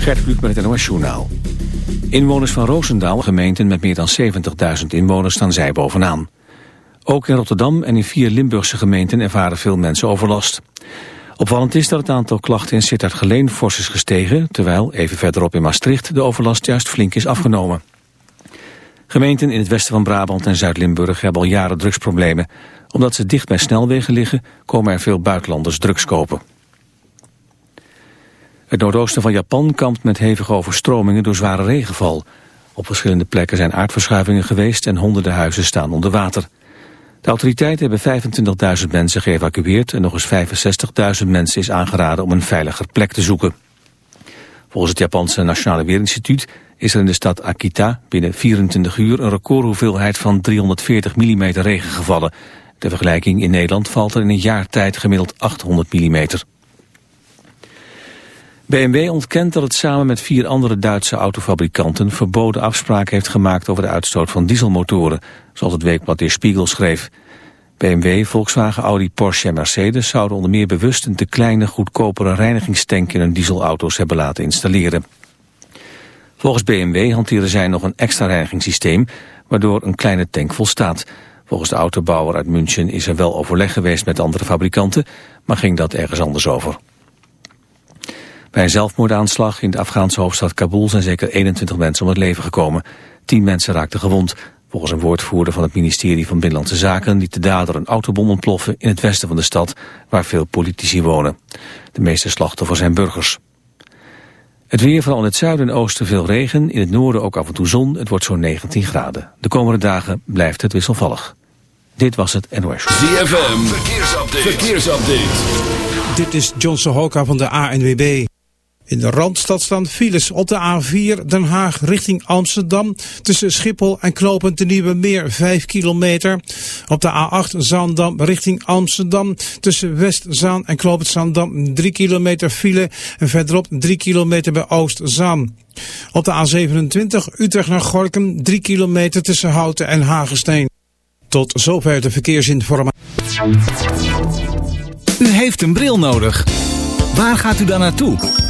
Gert Kluk met het NOS Journaal. Inwoners van Roosendaal, gemeenten met meer dan 70.000 inwoners, staan zij bovenaan. Ook in Rotterdam en in vier Limburgse gemeenten ervaren veel mensen overlast. Opvallend is dat het aantal klachten in Sittard-Geleen fors is gestegen... terwijl, even verderop in Maastricht, de overlast juist flink is afgenomen. Gemeenten in het westen van Brabant en Zuid-Limburg hebben al jaren drugsproblemen. Omdat ze dicht bij snelwegen liggen, komen er veel buitenlanders drugs kopen. Het noordoosten van Japan kampt met hevige overstromingen door zware regenval. Op verschillende plekken zijn aardverschuivingen geweest en honderden huizen staan onder water. De autoriteiten hebben 25.000 mensen geëvacueerd en nog eens 65.000 mensen is aangeraden om een veiliger plek te zoeken. Volgens het Japanse Nationale Weerinstituut is er in de stad Akita binnen 24 uur een recordhoeveelheid van 340 mm regen gevallen. Ter vergelijking in Nederland valt er in een jaar tijd gemiddeld 800 mm. BMW ontkent dat het samen met vier andere Duitse autofabrikanten verboden afspraken heeft gemaakt over de uitstoot van dieselmotoren, zoals het weekblad De Spiegel schreef. BMW, Volkswagen, Audi, Porsche en Mercedes zouden onder meer bewust een te kleine, goedkopere reinigingstank in hun dieselauto's hebben laten installeren. Volgens BMW hanteren zij nog een extra reinigingssysteem, waardoor een kleine tank volstaat. Volgens de autobouwer uit München is er wel overleg geweest met andere fabrikanten, maar ging dat ergens anders over. Bij een zelfmoordaanslag in de Afghaanse hoofdstad Kabul zijn zeker 21 mensen om het leven gekomen. 10 mensen raakten gewond. Volgens een woordvoerder van het ministerie van Binnenlandse Zaken liet de dader een autobom ontploffen in het westen van de stad, waar veel politici wonen. De meeste slachtoffers zijn burgers. Het weer, vooral in het zuiden en oosten veel regen, in het noorden ook af en toe zon. Het wordt zo'n 19 graden. De komende dagen blijft het wisselvallig. Dit was het NOS. ZFM, verkeersupdate. verkeersupdate. Dit is John Sohoka van de ANWB. In de Randstad staan files op de A4 Den Haag richting Amsterdam. Tussen Schiphol en Knopend de Nieuwe Meer 5 kilometer. Op de A8 Zaandam richting Amsterdam. Tussen Westzaan en Knopend Zaandam 3 kilometer file. En verderop 3 kilometer bij Oostzaan. Op de A27 Utrecht naar Gorkum 3 kilometer tussen Houten en Hagensteen. Tot zover de verkeersinformatie. U heeft een bril nodig. Waar gaat u dan naartoe?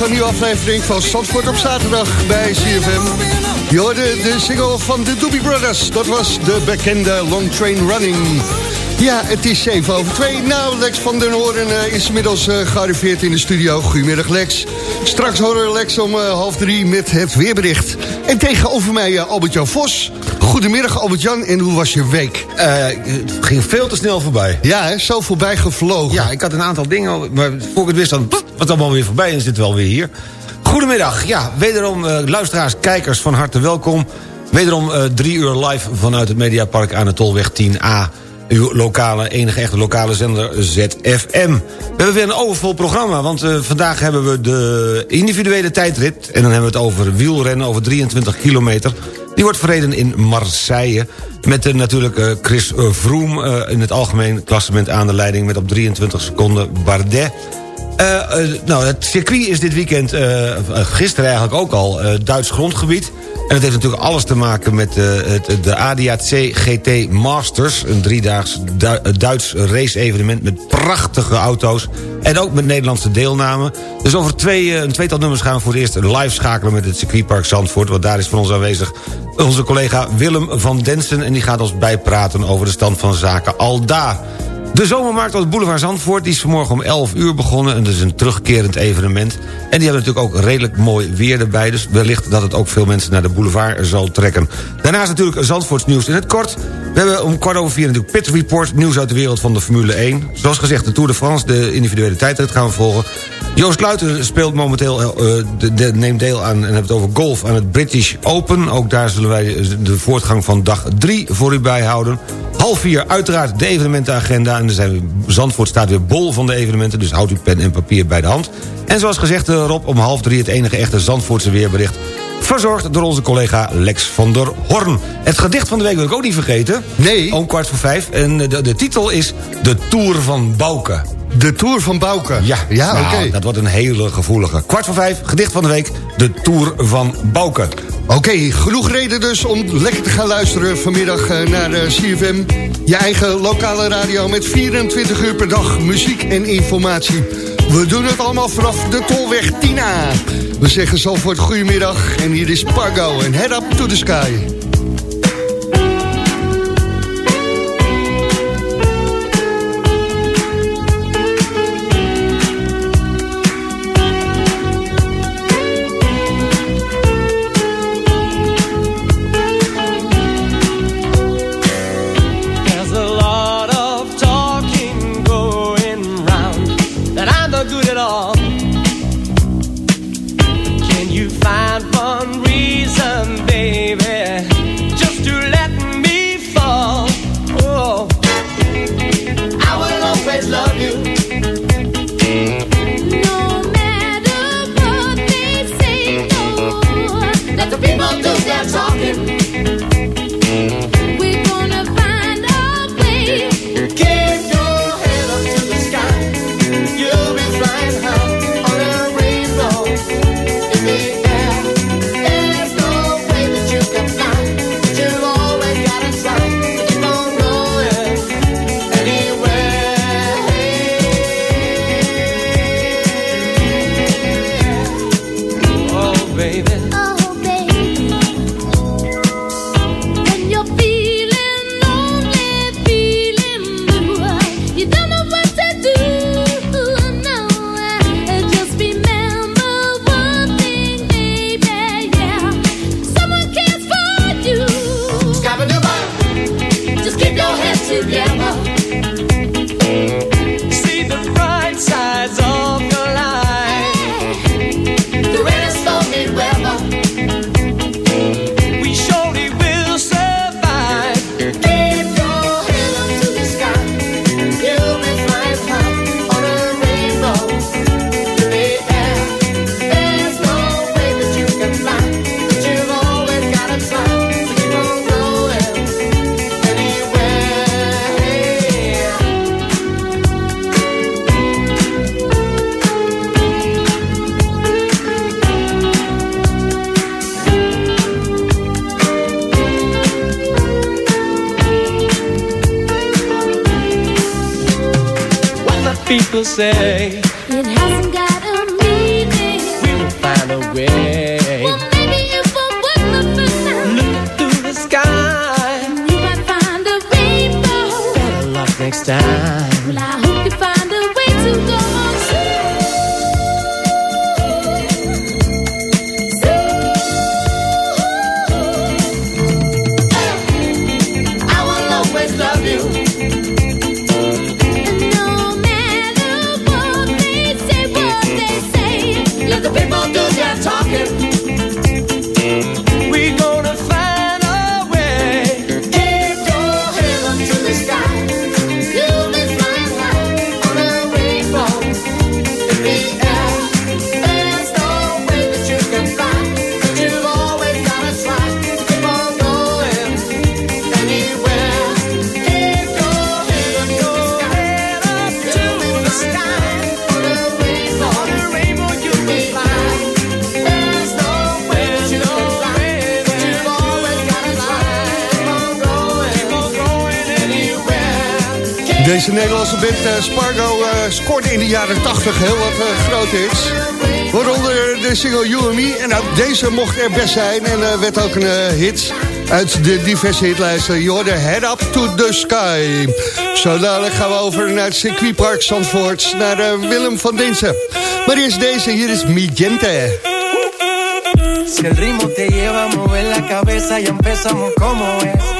Van een nieuwe aflevering van Zandvoort op zaterdag bij CFM. Je hoorde de single van de Doobie Brothers. Dat was de bekende Long Train Running. Ja, het is 7 over 2. Nou, Lex van den Hoorn uh, is inmiddels uh, gearriveerd in de studio. Goedemiddag, Lex. Straks horen we Lex om uh, half drie met het weerbericht. En tegenover mij Albert-Jan Vos. Goedemiddag, Albert-Jan. En hoe was je week? het ging veel te snel voorbij. Ja, hè, zo voorbij gevlogen. Ja, ik had een aantal dingen, maar voor ik het wist dan... was allemaal weer voorbij en zit wel weer hier. Goedemiddag. Ja, wederom luisteraars, kijkers van harte welkom. Wederom drie uur live vanuit het Mediapark aan de Tolweg 10A uw lokale, enige echte lokale zender ZFM. We hebben weer een overvol programma, want uh, vandaag hebben we de individuele tijdrit... en dan hebben we het over wielrennen, over 23 kilometer. Die wordt verreden in Marseille... met uh, natuurlijk Chris Vroom in het algemeen klassement aan de leiding... met op 23 seconden Bardet... nou, het circuit is dit weekend, gisteren eigenlijk ook al, Duits grondgebied. En dat heeft natuurlijk alles te maken met het, de ADAC GT Masters. Een driedaags Du Duits race-evenement met prachtige auto's. En ook met Nederlandse deelname. Dus over twee, een tweetal nummers gaan we voor het eerst live schakelen... met het circuitpark Zandvoort. Want daar is van ons aanwezig onze collega Willem van Densen. En die gaat ons bijpraten over de stand van zaken al daar. De zomermarkt op het boulevard Zandvoort die is vanmorgen om 11 uur begonnen. En dat is een terugkerend evenement. En die hebben natuurlijk ook redelijk mooi weer erbij. Dus wellicht dat het ook veel mensen naar de boulevard zal trekken. Daarnaast natuurlijk Zandvoorts nieuws in het kort. We hebben om kwart over vier natuurlijk Pit Report. Nieuws uit de wereld van de Formule 1. Zoals gezegd de Tour de France, de individuele tijdrit gaan volgen. Joost Luiten speelt momenteel, uh, de, de, neemt deel aan, en hebben het over golf aan het British Open. Ook daar zullen wij de voortgang van dag 3 voor u bijhouden. Half vier uiteraard de evenementenagenda. En er zijn, Zandvoort staat weer bol van de evenementen. Dus houdt uw pen en papier bij de hand. En zoals gezegd eh, Rob, om half drie het enige echte Zandvoortse weerbericht verzorgd door onze collega Lex van der Horn. Het gedicht van de week wil ik ook niet vergeten. Nee. Om kwart voor vijf. En de, de titel is De Tour van Bouke. De Tour van Bouke. Ja, ja nou, oké. Dat wordt een hele gevoelige. Kwart voor vijf, gedicht van de week. De Tour van Bouke. Oké, genoeg reden dus om lekker te gaan luisteren vanmiddag eh, naar uh, CFM. Je eigen lokale radio met 24 uur per dag muziek en informatie. We doen het allemaal vanaf de Tolweg Tina. We zeggen zo voor het goedemiddag en hier is Pargo en Head Up to the Sky. Deze Nederlandse band uh, Spargo uh, scoorde in de jaren 80 heel wat uh, grote hits. Waaronder de single You and Me. En ook deze mocht er best zijn. En werd ook een hit uit de diverse hitlijsten. Je Head Up to the Sky. Zo dadelijk gaan we over naar het circuitpark Zandvoort. Naar Willem van Dinsen. Maar eerst deze, hier is Mi Gente. Si ritmo te lleva mover la cabeza y empezamos como es.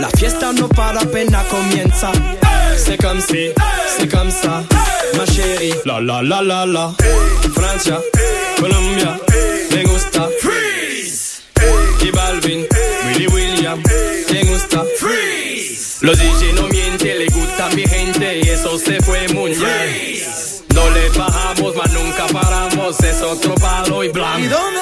La fiesta no para, apenas comienza. C'est comme si, c'est comme ça, ma chérie. La la la la la. Francia, Colombia, me gusta. Freeze. Y Balvin, Willy William, me gusta. Freeze. Los DJ no mienten, le gusta mi gente y eso se fue muy bien. No le bajamos, mas nunca paramos, es otro palo y blanco. ¿Y dónde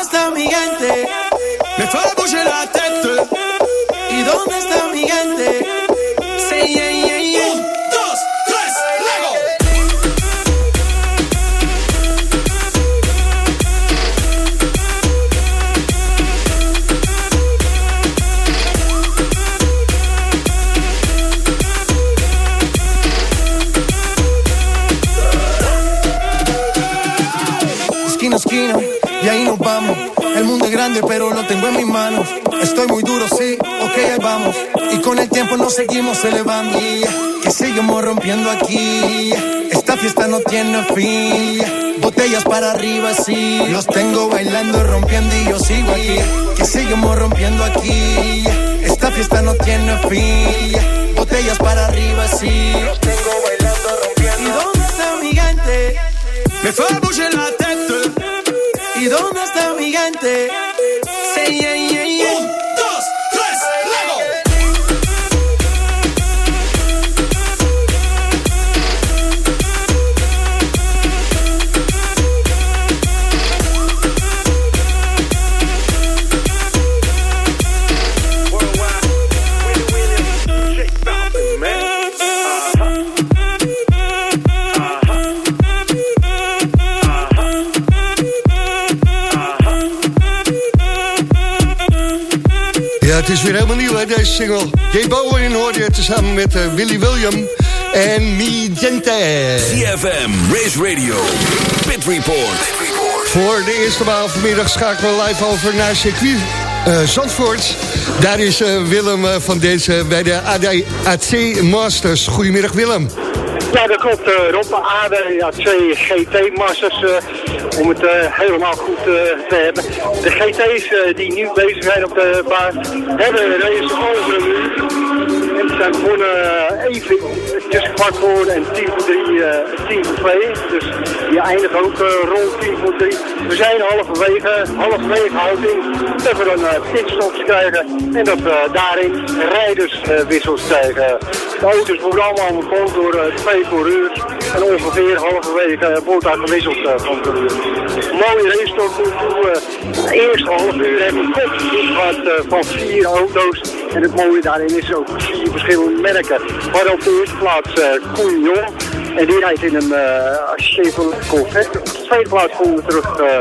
pero lo tengo en mis manos. Estoy muy duro, sí, ok, ahí vamos. Y con el tiempo nos seguimos elevando. Que seguimos rompiendo aquí. Esta fiesta no tiene fin. Botellas para arriba, sí. Los tengo bailando, rompiendo y yo sigo aquí. Que seguimos rompiendo aquí. Esta fiesta no tiene fin. Botellas para arriba, sí. Los tengo bailando, rompiendo. ¿Y dónde está mi gente? Me fue a la tête. ¿Y dónde está mi gente? Het is weer helemaal nieuw, hè, deze single. J. Bowen hoorde je tezamen met uh, Willy William en Mi Gente. CFM, Race Radio, Pit Report. Voor de eerste maal vanmiddag schakelen we live over naar circuit uh, Zandvoort. Daar is uh, Willem van deze bij de ADAC Masters. Goedemiddag Willem. Ja, dat klopt. Uh, Rob, ADAC GT Masters. Uh, om het uh, helemaal goed te hebben. De GT's die nu bezig zijn op de baan hebben race over een uur. Zijn begonnen even, het is kwart voor en tien voor drie, uh, tien voor twee. Dus je eindigt ook uh, rond tien voor drie. We zijn halverwege, halverwege houding, dat we dan uh, pitstops krijgen en dat we daarin rijderswissels krijgen. De auto's worden allemaal omgekomen door twee coureurs en ongeveer halverwege wordt daar gewisseld van coureurs. Mooie race tot nu toe. De eerste half uur hebben we kort gehad van vier auto's. En het mooie daarin is ook vier verschillende merken. Maar op de eerste plaats uh, Couillon. En die rijdt in een uh, Chevrolet Corvette. Op de tweede plaats komen we terug uh,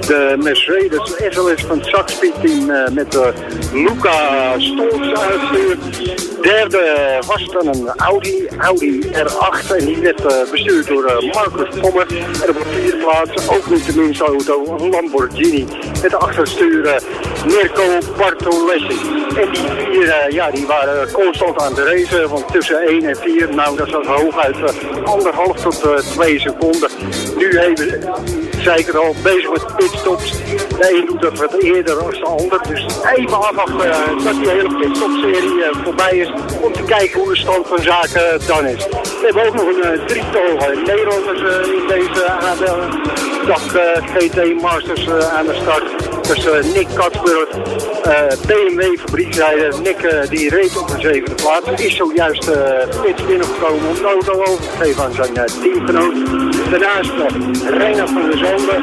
de Mercedes SLS van het Saxpeed team uh, met uh, Luca Stolz uitstuur. Derde was dan een Audi, Audi R8 en die werd bestuurd door Marcus Pommer. En op de vierde plaats, ook niet de minste auto, een Lamborghini. Met de achterstuur Mirko Bartolessi. En die vier, ja, die waren constant aan de race, want tussen 1 en 4, nou dat zat hooguit anderhalf tot 2 seconden. Nu ik het al, bezig met pitstops. De een doet dat wat eerder dan de ander. Dus even afwachten dat die hele pitstop-serie voorbij is. Om te kijken hoe de stand van zaken dan is. We hebben ook nog een drietal Nederlanders in deze dag GT Masters aan de start. Dus Nick Katsburg, BMW fabrieksrijder. Nick die reed op de zevende plaats. Is zojuist pits binnengekomen om auto over te geven aan zijn teamgenoot. Daarnaast Reina van der Zanden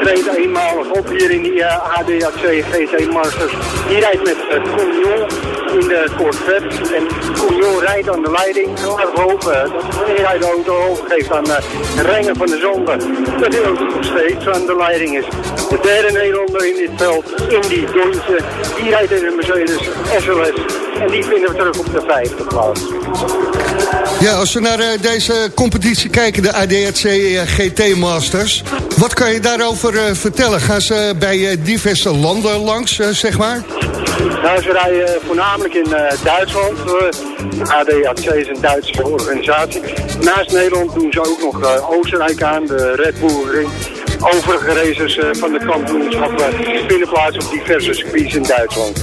treedt eenmalig op hier in die ADAC GT Masters. Die rijdt met uh, Cognon in de Corvette. En Cognon rijdt aan de leiding. Laten we hopen dat hij de auto overgeeft aan uh, Renger van de Zonde, dat hij ook nog steeds aan de leiding is. De derde Nederlander in dit veld, Indy Dontje, die rijdt in een Mercedes SLS. En die vinden we terug op de vijfde plaats. Ja, als we naar uh, deze competitie kijken, de ADAC uh, GT Masters. Wat kan je daarover vertellen? Gaan ze bij diverse landen langs, zeg maar? Nou, ze rijden voornamelijk in Duitsland. ADAC is een Duitse organisatie. Naast Nederland doen ze ook nog Oostenrijk aan, de Red Bull Ring overige races uh, van de kampioenschappen vinden plaats op diverse circuits in Duitsland.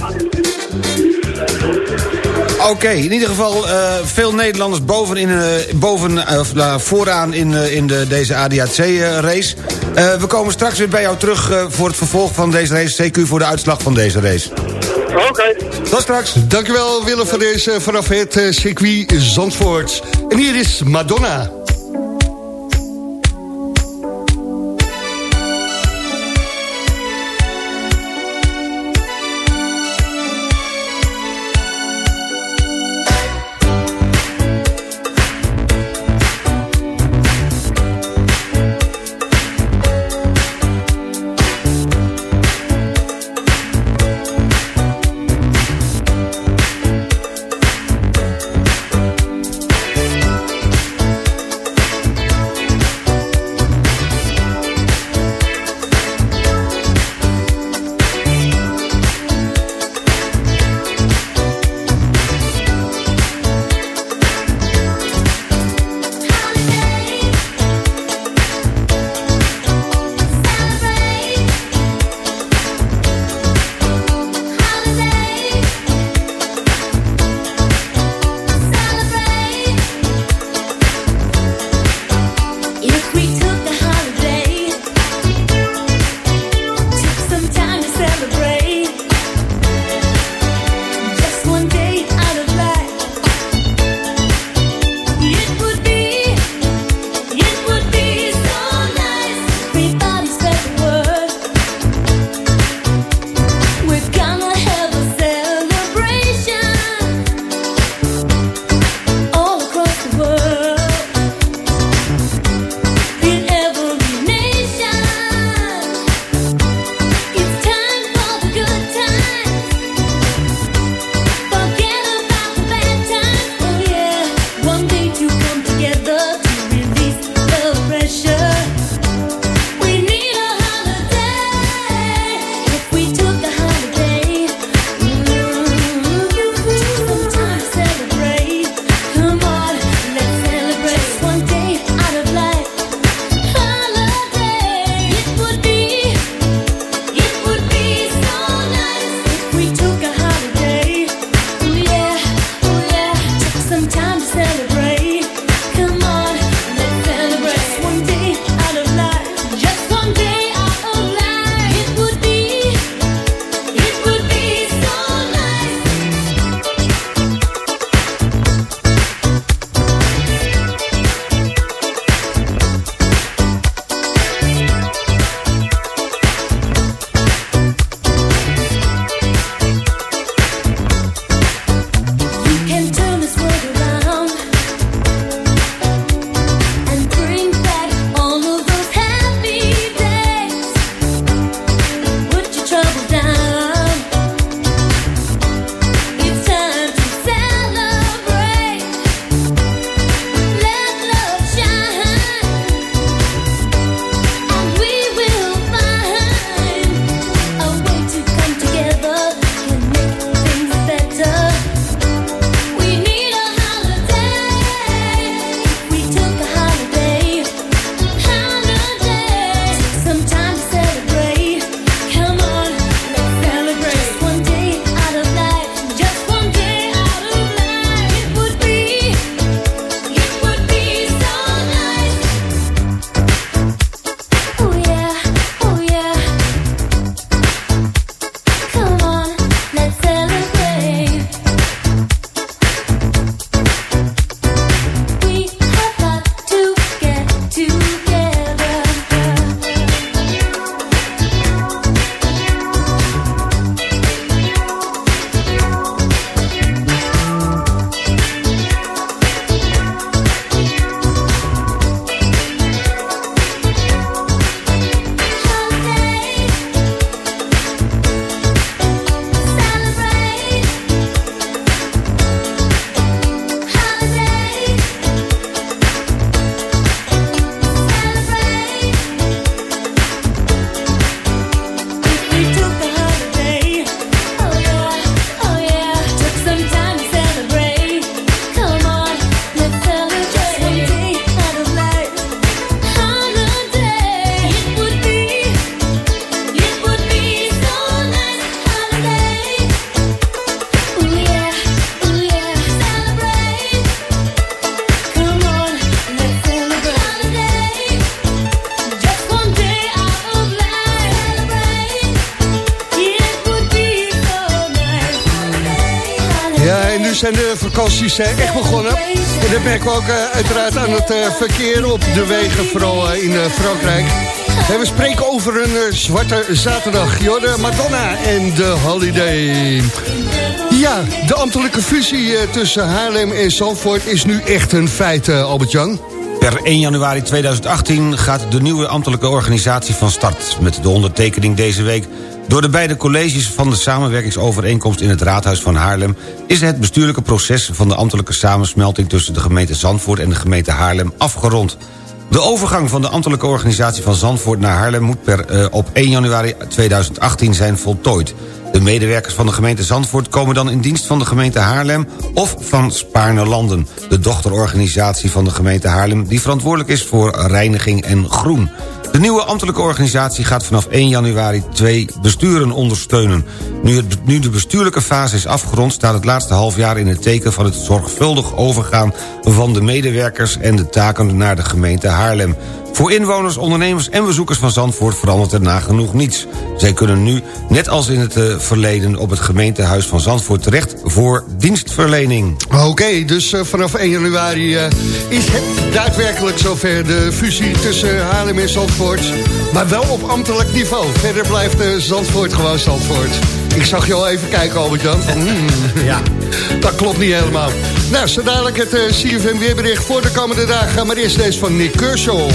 Oké, in ieder geval veel Nederlanders boven in, boven, uh, vooraan in, in de, deze ADAC-race. we komen straks weer bij jou terug voor het vervolg van deze race. CQ voor de uitslag van deze race. Oké. Tot straks. Dankjewel Willem van deze vanaf het circuit Zandvoort. En hier is Madonna. Vakanties echt begonnen. En dat merken we ook uiteraard aan het verkeer op de wegen, vooral in Frankrijk. We spreken over een zwarte zaterdag. Jorde Madonna en de Holiday. Ja, de ambtelijke fusie tussen Haarlem en Zandvoort is nu echt een feit, Albert-Jan. Per 1 januari 2018 gaat de nieuwe ambtelijke organisatie van start... met de ondertekening deze week door de beide colleges van de samenwerkingsovereenkomst in het Raadhuis van Haarlem... is het bestuurlijke proces van de ambtelijke samensmelting... tussen de gemeente Zandvoort en de gemeente Haarlem afgerond. De overgang van de ambtelijke organisatie van Zandvoort naar Haarlem... moet per, uh, op 1 januari 2018 zijn voltooid. De medewerkers van de gemeente Zandvoort komen dan in dienst van de gemeente Haarlem... of van Spaarne-Landen, de dochterorganisatie van de gemeente Haarlem... die verantwoordelijk is voor reiniging en groen. De nieuwe ambtelijke organisatie gaat vanaf 1 januari twee besturen ondersteunen. Nu, het, nu de bestuurlijke fase is afgerond... staat het laatste half jaar in het teken van het zorgvuldig overgaan... van de medewerkers en de taken naar de gemeente Haarlem. Voor inwoners, ondernemers en bezoekers van Zandvoort verandert er nagenoeg niets. Zij kunnen nu, net als in het uh, verleden... op het gemeentehuis van Zandvoort terecht voor dienstverlening. Oké, okay, dus uh, vanaf 1 januari uh, is het daadwerkelijk zover... de fusie tussen Haarlem en Zandvoort. Maar wel op ambtelijk niveau. Verder blijft Zandvoort gewoon Zandvoort. Ik zag je al even kijken, Albert-Jan. Mm, ja, dat klopt niet helemaal. Nou, zo dadelijk het uh, weerbericht voor de komende dagen. Maar eerst deze van Nick Kershaw.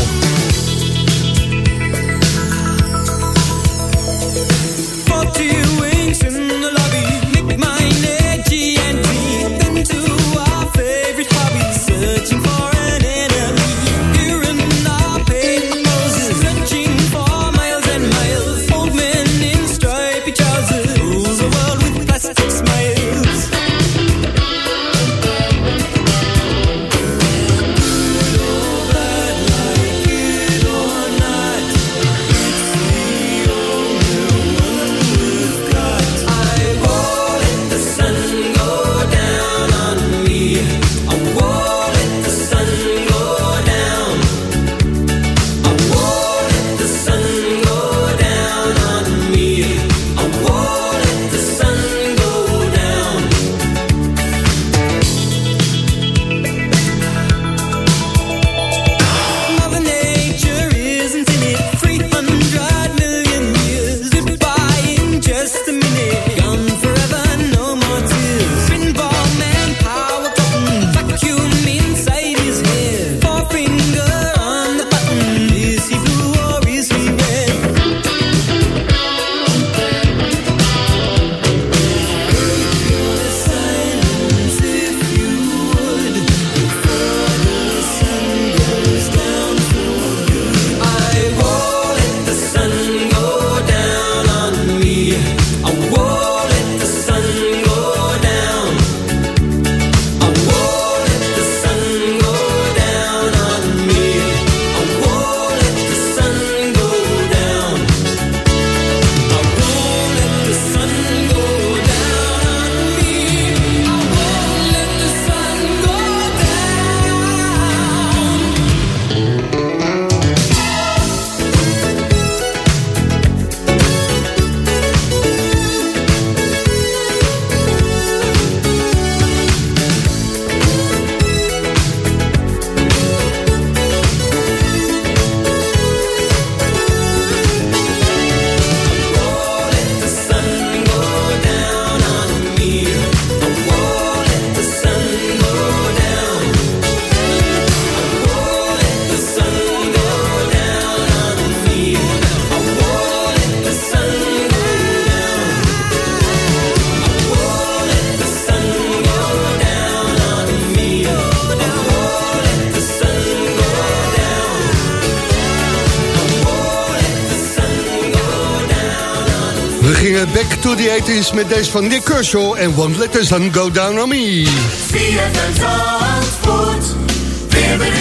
To the 80s met deze van Nick Kershaw en Won't Let the Sun Go Down on Me.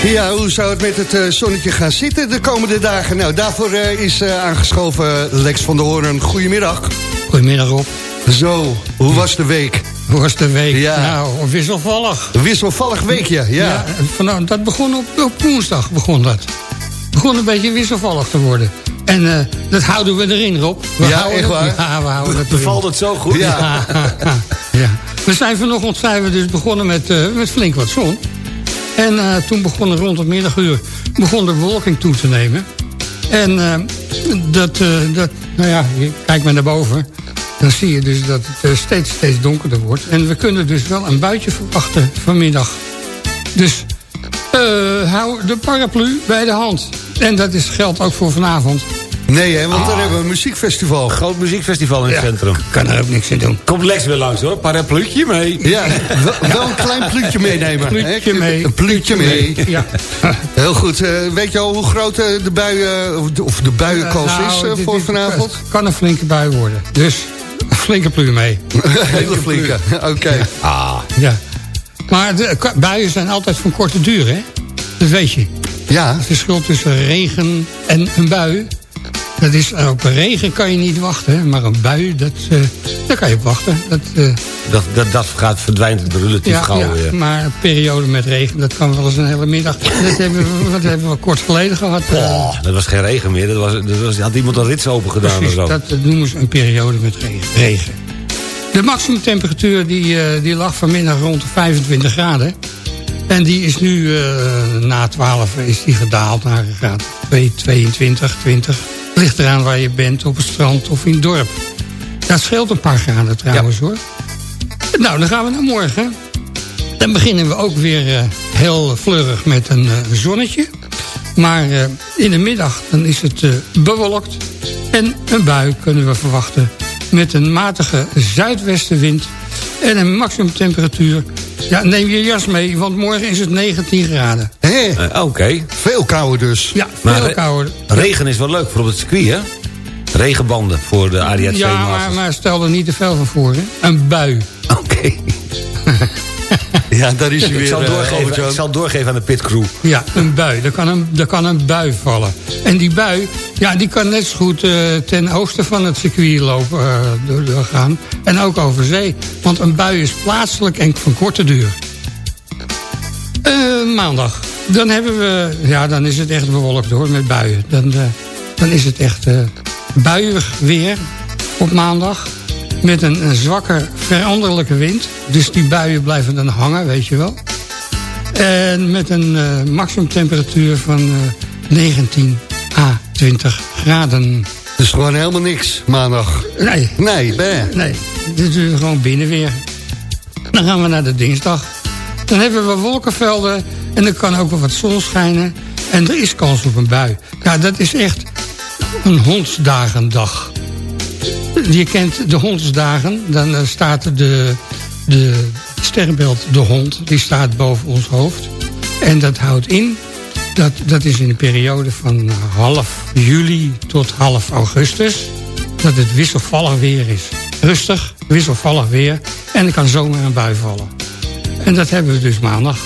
Ja, hoe zou het met het uh, zonnetje gaan zitten de komende dagen? Nou, daarvoor uh, is uh, aangeschoven Lex van der Hoorn. Goedemiddag. Goedemiddag Rob. Zo, hoe was de week? Hoe was de week? Ja. Nou, wisselvallig. Een wisselvallig weekje, ja. ja nou, dat begon op, op woensdag, begon dat. begon een beetje wisselvallig te worden. En uh, dat houden we erin, Rob. We ja, echt waar? Ja, we houden het Bevalt het zo goed? Ja. ja. We zijn vanochtend zijn we dus begonnen met, uh, met flink wat zon. En uh, toen begonnen rond het middaguur begon de bewolking toe te nemen. En uh, dat, dat, nou ja, kijk maar naar boven. Dan zie je dus dat het steeds, steeds donkerder wordt. En we kunnen dus wel een buitje verwachten vanmiddag. Dus hou de paraplu bij de hand. En dat is, geldt ook voor vanavond. Nee, hè, want ah. dan hebben we een muziekfestival. Groot muziekfestival in het centrum. Kan er ook niks in doen. Komt Lex weer langs hoor, parapluutje mee. Ja, wel, een klein pluutje meenemen. Pluutje mee. Een pluutje mee. Ja. Heel goed. Uh, weet je al hoe groot uh, de buien, of de, of de buienkans uh, nou, is dit, voor dit, vanavond? Het kan een flinke bui worden. Dus een flinke pluur mee. Hele flinke, oké. Okay. Ja. Ah. ja. Maar de buien zijn altijd van korte duur, hè? Dat weet je. Ja. Het verschil tussen regen en een bui dat is, eh, op een regen kan je niet wachten, maar een bui, dat, uh, daar kan je op wachten. Dat, uh, dat, dat, dat gaat, verdwijnt relatief ja, gauw ja, maar een periode met regen, dat kan wel eens een hele middag. dat, hebben we, dat hebben we kort geleden gehad. Oh, dat was geen regen meer, dat was, dat was, had iemand een rits open gedaan precies, of zo. dat noemen ze een periode met regen. regen. De maximumtemperatuur die, die lag vanmiddag rond de 25 graden. En die is nu na 12 is die gedaald naar graad 22, 20. Ligt eraan waar je bent, op het strand of in het dorp. Dat scheelt een paar graden trouwens hoor. Nou, dan gaan we naar morgen. Dan beginnen we ook weer uh, heel fleurig met een uh, zonnetje. Maar uh, in de middag dan is het bewolkt. En een bui kunnen we verwachten. Met een matige zuidwestenwind. En een maximumtemperatuur. Ja, neem je jas mee, want morgen is het 19 graden. Hé, Oké. Veel kouder dus. Ja, veel kouder. Regen is wel leuk voor op het circuit, hè? Regenbanden voor de ADAC Ja, maar, maar, stel er niet te veel van voor, hè? Een bui. Oké. Ja, daar is hij weer. Ik zal, doorgeven, ik zal doorgeven aan de pitcrew. Ja, een bui. Er kan een, er kan een bui vallen. En die bui, ja, die kan net zo goed uh, ten oosten van het circuit lopen, uh, doorgaan. En ook over zee. Want een bui is plaatselijk en van korte duur. Uh, maandag. Dan hebben we, ja, dan is het echt bewolkt hoor, met buien. Dan, dan is het echt buiig weer op maandag met een, zwakke veranderlijke wind. Dus die buien blijven dan hangen, weet je wel. En met een maximumtemperatuur van uh, 19 à 20 graden. Dus gewoon helemaal niks maandag? Nee. Nee, ben. Nee, dit is gewoon binnen weer. Dan gaan we naar de dinsdag. Dan hebben we wolkenvelden en er kan ook wel wat zon schijnen. En er is kans op een bui. Ja, dat is echt een hondsdagendag je kent de hondsdagen. Dan eh, staat de, de sterrenbeeld de hond, die staat boven ons hoofd. En dat houdt in, dat, dat is in de periode van half juli tot half augustus... dat het wisselvallig weer is. Rustig, wisselvallig weer. En er kan zomaar een bui vallen. En dat hebben we dus maandag.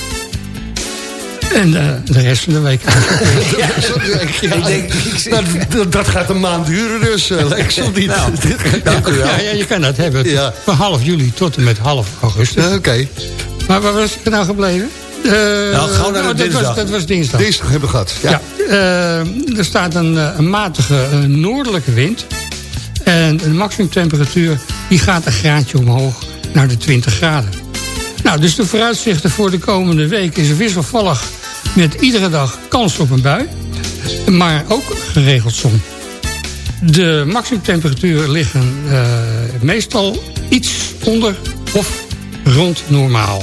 En uh, de rest van de week. ja, ik denk, dat, dat, gaat een maand duren dus, uh, Lex. Nou, dank u wel. Ja, ja, je kan dat hebben. Ja. Van half juli tot en met half augustus. Oké. Okay. Maar waar was ik nou gebleven? Uh, nou, gauw naar nou, dat, was, dat was dinsdag. Dinsdag hebben we gehad, ja. ja er staat een, een matige noordelijke wind. En de maximumtemperatuur die gaat een graadje omhoog naar de 20 graden. Nou, dus de vooruitzichten voor de komende week is wisselvallig met iedere dag kans op een bui. Maar ook geregeld zon. De maximumtemperaturen liggen uh, meestal iets onder of rond normaal.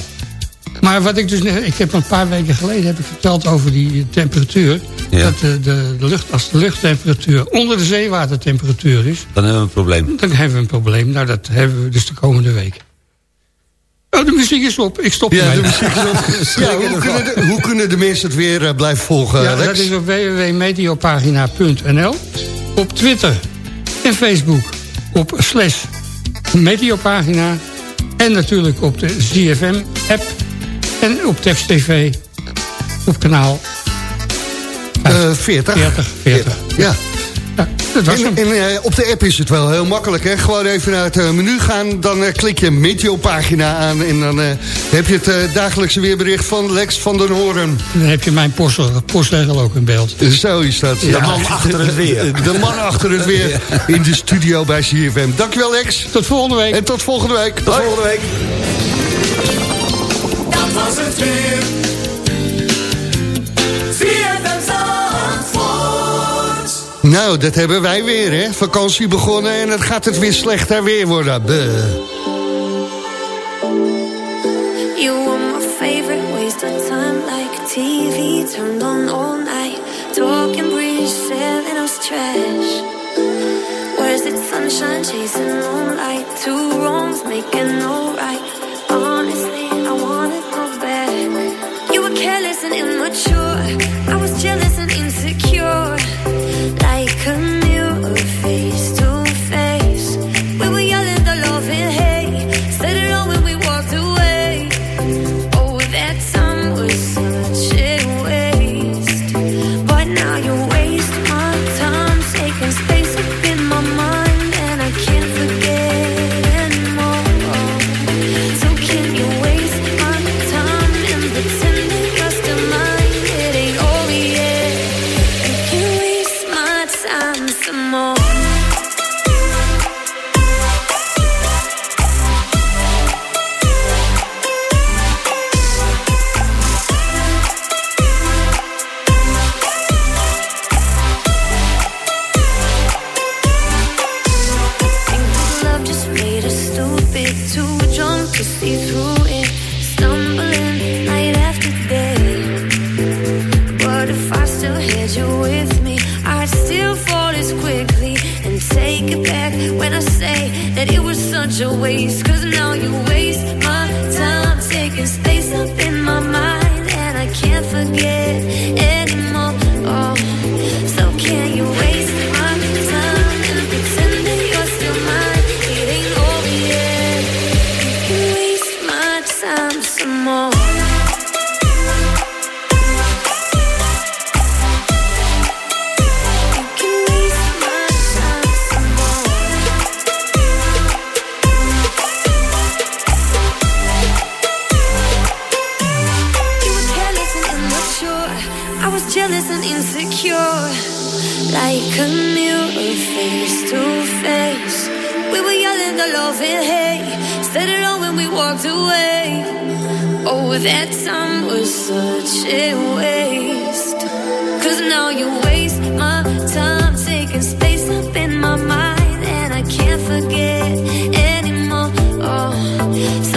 Maar wat ik dus ik heb een paar weken geleden heb ik verteld over die temperatuur. Dat de, de, de, lucht, als de luchttemperatuur onder de zeewatertemperatuur is... Dan hebben we een probleem. Dan hebben we een probleem. Nou, dat hebben we dus de komende week. Oh, de muziek is op. Ik stop ja, de muziek is op. ja, hoe, kunnen de, hoe, kunnen de, mensen het weer uh, blijven volgen, ja, Dat is op www.meteopagina.nl. Op Twitter en Facebook op slash Meteopagina. En natuurlijk op de ZFM-app. En op Text TV op kanaal uh, 40. 40. 40. Ja. Ja, en, eh, op de app is het wel heel makkelijk. Hè? Gewoon even naar het uh, menu gaan. Dan uh, klik je Meteo-pagina aan. En dan heb je het dagelijkse weerbericht van Lex van den Hoorn. Dan heb je mijn postregel ook in beeld. Zo is dat. De man achter het weer. De man achter het weer in de studio bij CFM. Dankjewel Lex. Tot volgende week. En tot volgende week. Tot volgende week was het weer. Nou, dat hebben wij weer, hè. Vakantie begonnen en het gaat het weer slechter weer worden. Buh. You were my favorite, waste of time like TV turned on all night. Talking bridge, selling us trash. Where's it sunshine, chasing moonlight? Two wrongs, making no right. So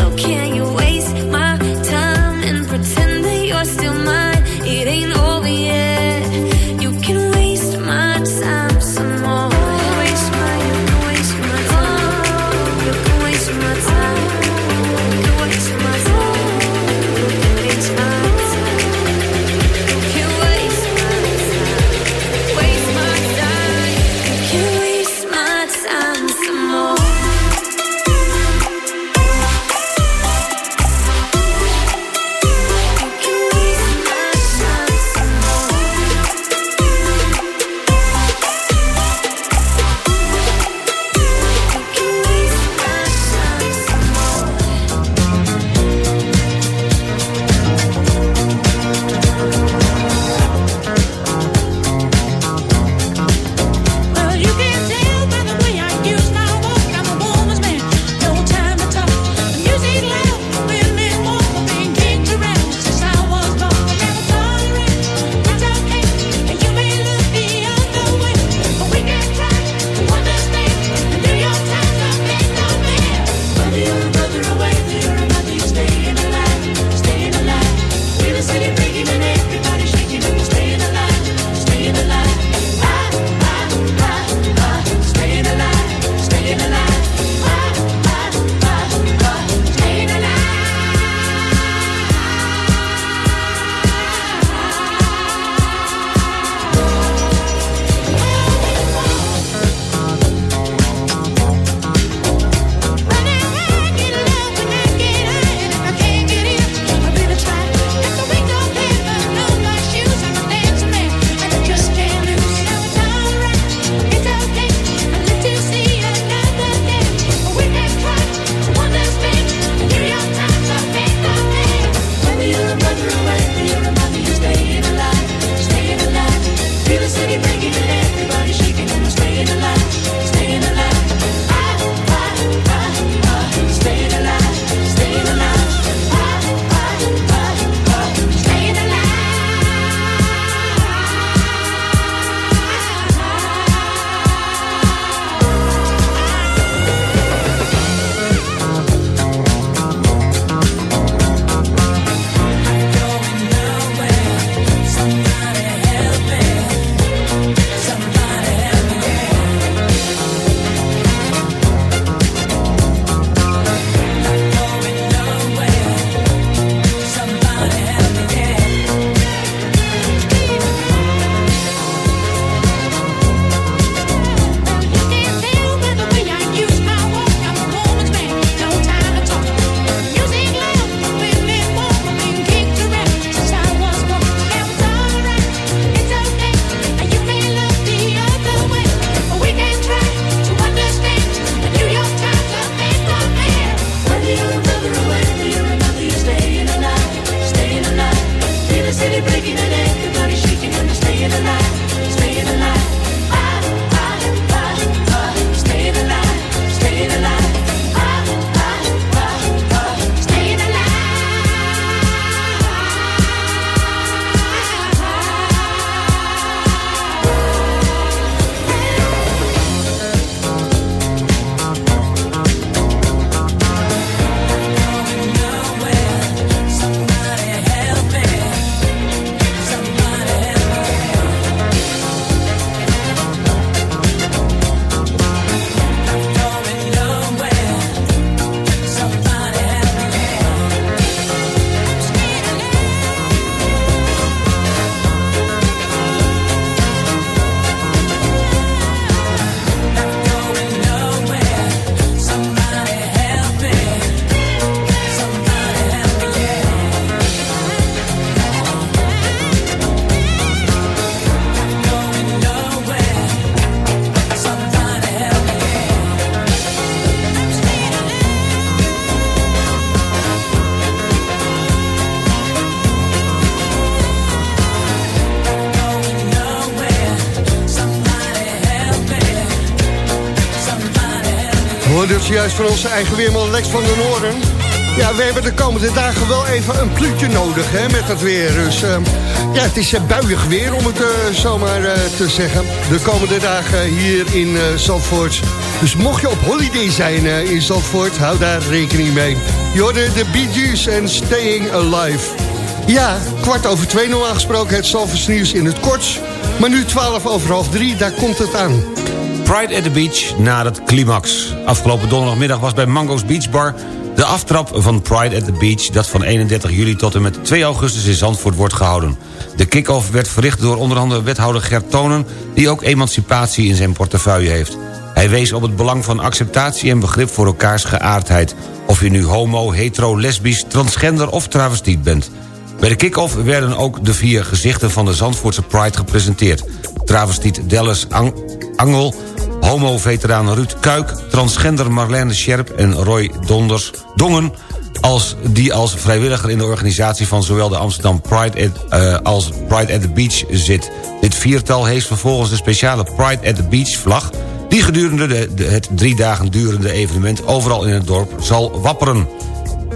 van onze eigen weerman Lex van den Noorden. Ja, we hebben de komende dagen wel even een pluutje nodig hè, met het weer. Dus uh, ja, het is uh, buiig weer om het uh, zomaar uh, te zeggen. De komende dagen hier in Zandvoort. Dus mocht je op holiday zijn in Zandvoort, hou daar rekening mee. Je hoorde de Bee Gees en Staying Alive. Ja, kwart over twee normaal gesproken het Zandvoorts nieuws in het kort. Maar nu twaalf over half drie, daar komt het aan. Pride at the Beach na het climax. Afgelopen donderdagmiddag was bij Mango's Beach Bar... de aftrap van Pride at the Beach... dat van 31 juli tot en met 2 augustus in Zandvoort wordt gehouden. De kick-off werd verricht door onder andere wethouder Gert Tonen... die ook emancipatie in zijn portefeuille heeft. Hij wees op het belang van acceptatie en begrip voor elkaars geaardheid. Of je nu homo, hetero, lesbisch, transgender of travestiet bent... Bij de kick-off werden ook de vier gezichten van de Zandvoortse Pride gepresenteerd. Travestiet Dallas Angel, homo-veteraan Ruud Kuik... transgender Marlene Scherp en Roy Donders, Dongen... Als, die als vrijwilliger in de organisatie van zowel de Amsterdam Pride uh, als Pride at the Beach zit. Dit viertal heeft vervolgens de speciale Pride at the Beach vlag... die gedurende de, de, het drie dagen durende evenement overal in het dorp zal wapperen.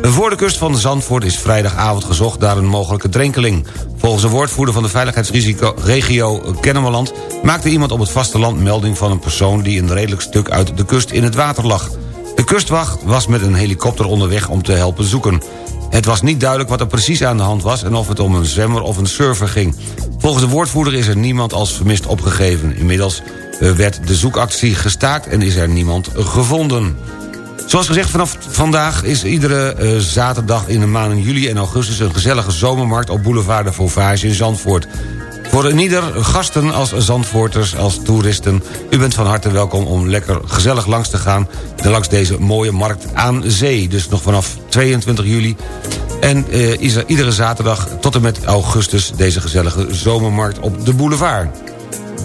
Voor de kust van Zandvoort is vrijdagavond gezocht naar een mogelijke drenkeling. Volgens een woordvoerder van de veiligheidsregio Kennemerland... maakte iemand op het vasteland melding van een persoon... die een redelijk stuk uit de kust in het water lag. De kustwacht was met een helikopter onderweg om te helpen zoeken. Het was niet duidelijk wat er precies aan de hand was... en of het om een zwemmer of een surfer ging. Volgens de woordvoerder is er niemand als vermist opgegeven. Inmiddels eh, werd de zoekactie gestaakt en is er niemand gevonden. Zoals gezegd, vanaf vandaag is iedere uh, zaterdag in de maanden juli en augustus... een gezellige zomermarkt op Boulevard de Fauvage in Zandvoort. Voor een ieder, gasten als Zandvoorters, als toeristen... u bent van harte welkom om lekker gezellig langs te gaan... langs deze mooie markt aan zee. Dus nog vanaf 22 juli. En uh, is er iedere zaterdag tot en met augustus... deze gezellige zomermarkt op de boulevard.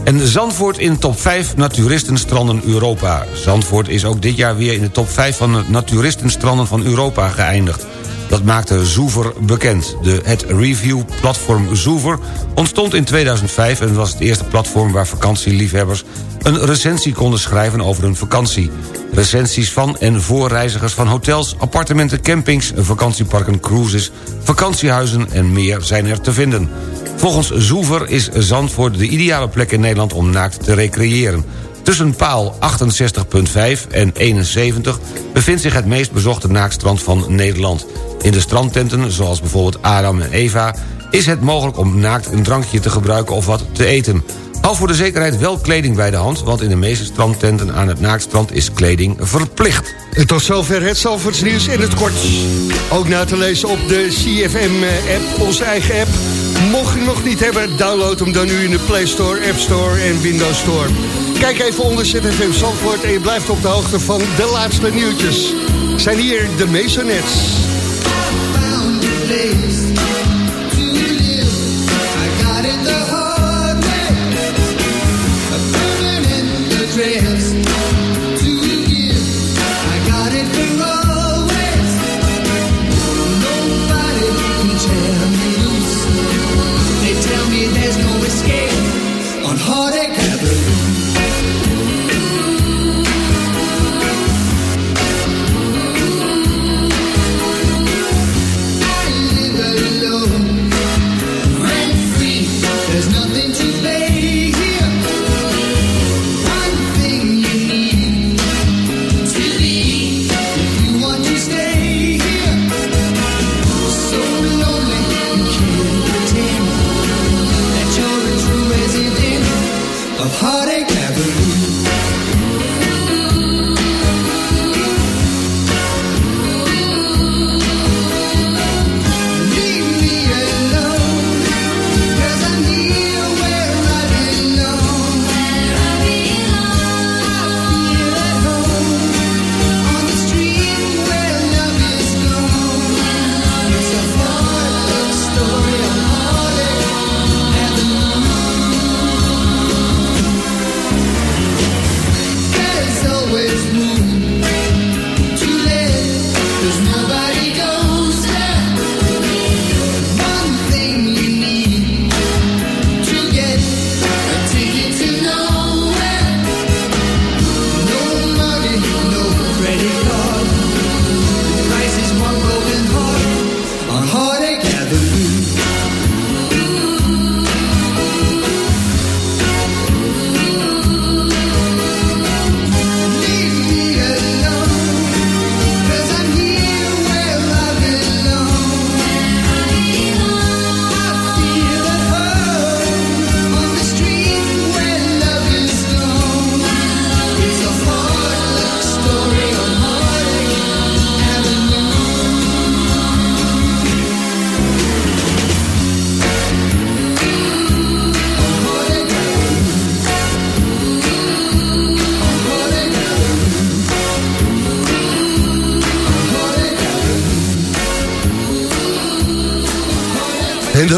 En Zandvoort in top 5 naturistenstranden Europa. Zandvoort is ook dit jaar weer in de top 5 van de naturistenstranden van Europa geëindigd. Dat maakte Zoever bekend. De, het review-platform Zoever ontstond in 2005... en was het eerste platform waar vakantieliefhebbers... een recensie konden schrijven over hun vakantie. Recensies van en voor reizigers van hotels, appartementen, campings... vakantieparken, cruises, vakantiehuizen en meer zijn er te vinden. Volgens Zoever is Zandvoort de ideale plek in Nederland om naakt te recreëren. Tussen paal 68.5 en 71 bevindt zich het meest bezochte naaktstrand van Nederland. In de strandtenten, zoals bijvoorbeeld Adam en Eva... is het mogelijk om naakt een drankje te gebruiken of wat te eten. Hou voor de zekerheid wel kleding bij de hand... want in de meeste strandtenten aan het naaktstrand is kleding verplicht. Tot zover het Zalvoorts nieuws in het kort. Ook na te lezen op de CFM-app, onze eigen app. Mocht je nog niet hebben, download hem dan nu in de Play Store, App Store en Windows Store. Kijk even onder ZFM Zandvoort en je blijft op de hoogte van de laatste nieuwtjes. Zijn hier de Masonets.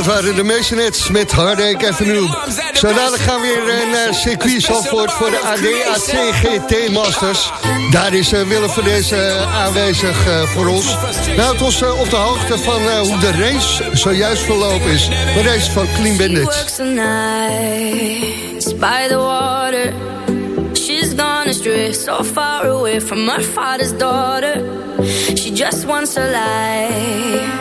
Dat waren de Masonets met even Avenue. Zo dadelijk gaan we weer eh, naar circuit Zandvoort voor de ADAC GT Masters. Daar is eh, Willem van deze eh, aanwezig voor ons. Nou, het ons op de hoogte van hoe de race zojuist verlopen is. De race van Clean Bandit. By the water She's gone astray So far away from my father's daughter She just wants her life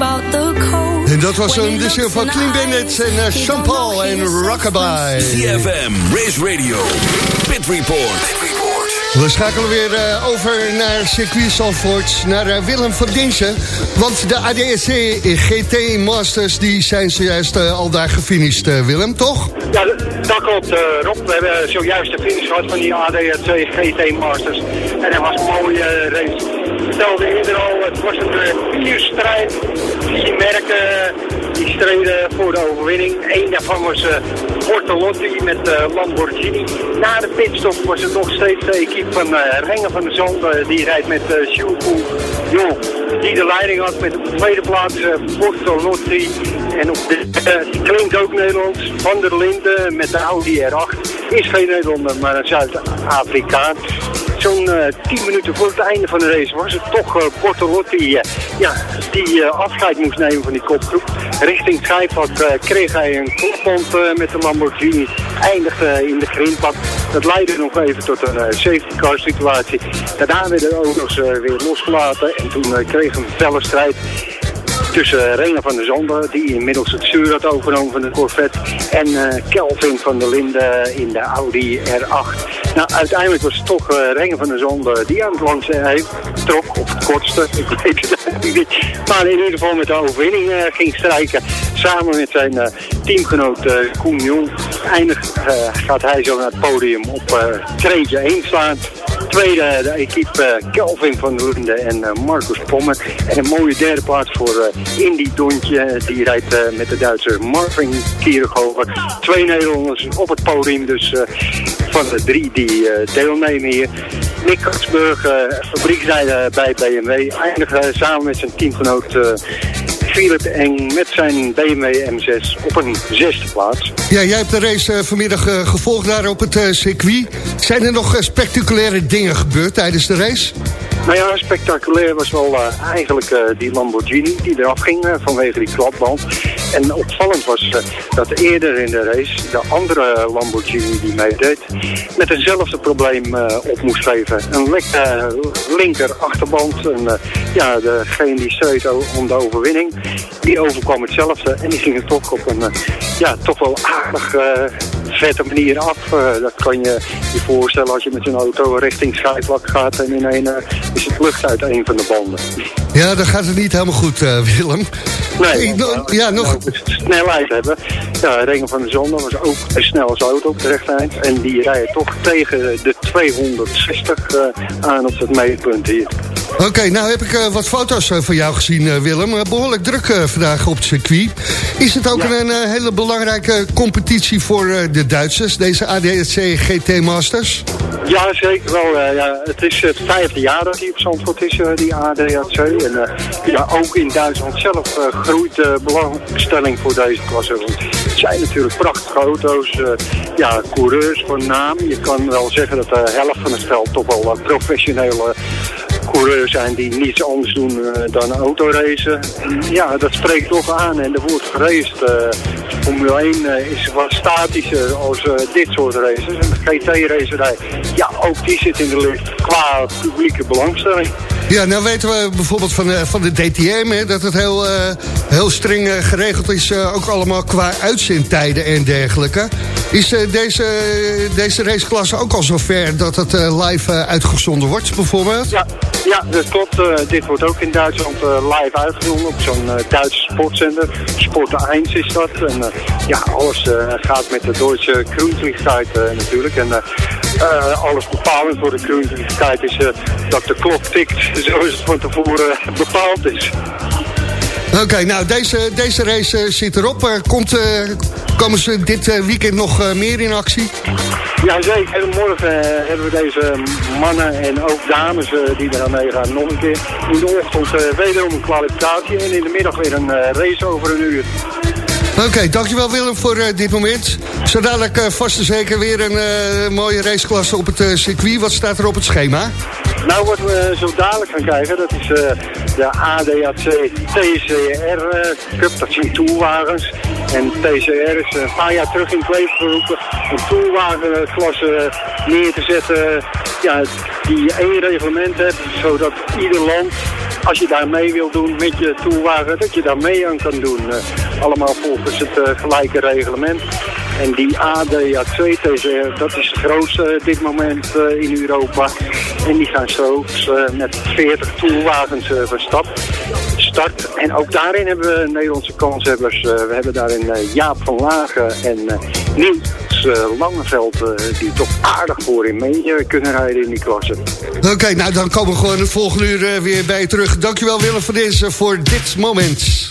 En dat was een edition van Clean Bandit en uh, Sean Paul en Rockabye. CFM, Race Radio, Pit Report. We schakelen weer uh, over naar circuit Zandvoort, naar uh, Willem van Dinsen. Want de ADSC GT Masters die zijn zojuist uh, al daar gefinished, Willem, toch? Ja, dat klopt, Rob. We hebben zojuist de finish gehad van die ADSC GT Masters. En dat was een mooie race. Ik vertelde eerder al, het was een vierstrijd. Die merken die streden voor de overwinning. Eén daarvan was uh, Bortolotti met uh, Lamborghini. Na de pitstop was het nog steeds de equipe van Rengen van de Zand. die rijdt met uh, Jong. Die de leiding had met op de tweede plaats Bortolotti. En op de, die klinkt ook Nederlands. Van der Linden met de Audi R8. Is geen Nederlander, maar een Zuid-Afrikaan zo'n uh, 10 minuten voor het einde van de race was het toch uh, Bortolotti uh, ja, die afscheid moest nemen van die kopgroep. Richting Schijfvak kreeg hij een klopband met de Lamborghini. Eindigde in de grindbak. Dat leidde nog even tot een safety car situatie. Daarna werden de auto's weer losgelaten en toen kreeg een felle strijd tussen Rena van der Zonde, die inmiddels het stuur had overgenomen van de Corvette, en uh, Kelvin van der Linden in de Audi R8. Nou, uiteindelijk was het toch uh, van der Zonde die aan het langste heeft, trok, of het kortste, ik weet het niet. Maar in ieder geval met de overwinning uh, ging strijken, samen met zijn teamgenoot Koen Jong. Eindig gaat hij zo naar het podium op treedje 1 slaan. Tweede de equipe Kelvin van Linden en Marcus Pommer. En een mooie derde plaats voor Indy Dontje. Die rijdt met de Duitse Marvin Kierhofer. Twee Nederlanders op het podium. Dus van de drie die deelnemen hier. Nick Katsburg, fabrieksrijder bij BMW. Eindigen samen met zijn teamgenoot Philip Eng met zijn BMW M6 op een zesde plaats. Ja, jij hebt de race vanmiddag gevolgd daar op het circuit. Zijn er nog spectaculaire dingen gebeurd tijdens de race? Nou ja, spectaculair was wel uh, eigenlijk uh, die Lamborghini die eraf ging uh, vanwege die klapband. En opvallend was dat eerder in de race de andere Lamborghini die meedeed met hetzelfde probleem op moest geven. Een linker achterband. Ja, degene die streed om de overwinning, die overkwam hetzelfde. En die ging er toch op een ja, toch wel aardig vette manier af. dat kan je je voorstellen als je met zo'n auto richting scheidvlak gaat en in een is het lucht uit een van de banden. Ja, dan gaat het niet helemaal goed, uh, Willem. Nee, ik, no, ja, nog... snelheid hebben. Ja, Regen van de Zon was ook een snelle auto op de rechtereind. En die rijden toch tegen de 260 uh, aan op het meetpunt hier. Oké, okay, nou heb ik uh, wat foto's uh, van jou gezien, Willem. behoorlijk druk vandaag op het circuit. Is het ook ja. een, hele belangrijke competitie voor de Duitsers, deze ADSC GT Masters? Ja, zeker wel. ja, het is het vijfde jaar dat hij op Zandvoort is, die ADAC. En ja, ook in Duitsland zelf groeit de belangstelling voor deze klasse. Want het zijn natuurlijk prachtige auto's. ja, coureurs van naam. Je kan wel zeggen dat de helft van het veld toch wel professionele coureurs zijn die niets anders doen uh, dan autoracen. Ja, dat spreekt toch aan en er wordt geraced. Uh, Formule 1 uh, is wat statischer als dit soort races. En de GT-racerij, ja, ook die zit in de lucht qua publieke belangstelling. Ja, nou weten we bijvoorbeeld van, de, van de DTM... Hè, dat het heel, uh, heel streng uh, geregeld is, ook allemaal qua uitzendtijden en dergelijke. Is deze, deze raceklasse ook al zover dat het live uitgezonden wordt, bijvoorbeeld? Ja, ja dat klopt. dit wordt ook in Duitsland live uitgezonden op zo'n Duitse sportzender. Sport 1 is dat. En ja, alles gaat met de Duitse Kruislichkeit natuurlijk. En alles bepalend voor de Kruislichkeit is dat de klok tikt zoals het van tevoren bepaald is. Oké, okay, nou deze, deze race zit erop. Komt, komen ze dit weekend nog meer in actie? Ja, zeker. morgen hebben we deze mannen en ook dames die eraan meegaan nog een keer. In de ochtend wederom een kwalificatie en in de middag weer een race over een uur. Oké, dankjewel Willem voor uh, dit moment. Zo uh, vast en zeker weer een uh, mooie raceklasse op het circuit. Wat staat er op het schema? Nou, wat we zo dadelijk gaan kijken, dat is de ADAC TCR Cup. Dat zijn toerwagens. En TCR is een paar jaar terug in leven geroepen een toolwagenklasse neer te zetten. Ja, die één reglement hebt, zodat ieder land als je daar mee wil doen met je toelwagen, dat je daar mee aan kan doen. Uh, allemaal volgens het uh, gelijke reglement. En die ADA2 TCR, dat is het grootste dit moment in Europa. En die gaan straks met 40 toelwagens van stap. Start. En ook daarin hebben we Nederlandse kanshebbers. we hebben daarin Jaap van Lagen en Niels Langeveld, die toch aardig voor in mee kunnen rijden in die klasse. Oké, nou dan komen we gewoon het volgende uur weer bij je terug. Dankjewel Willem van deze voor dit moment.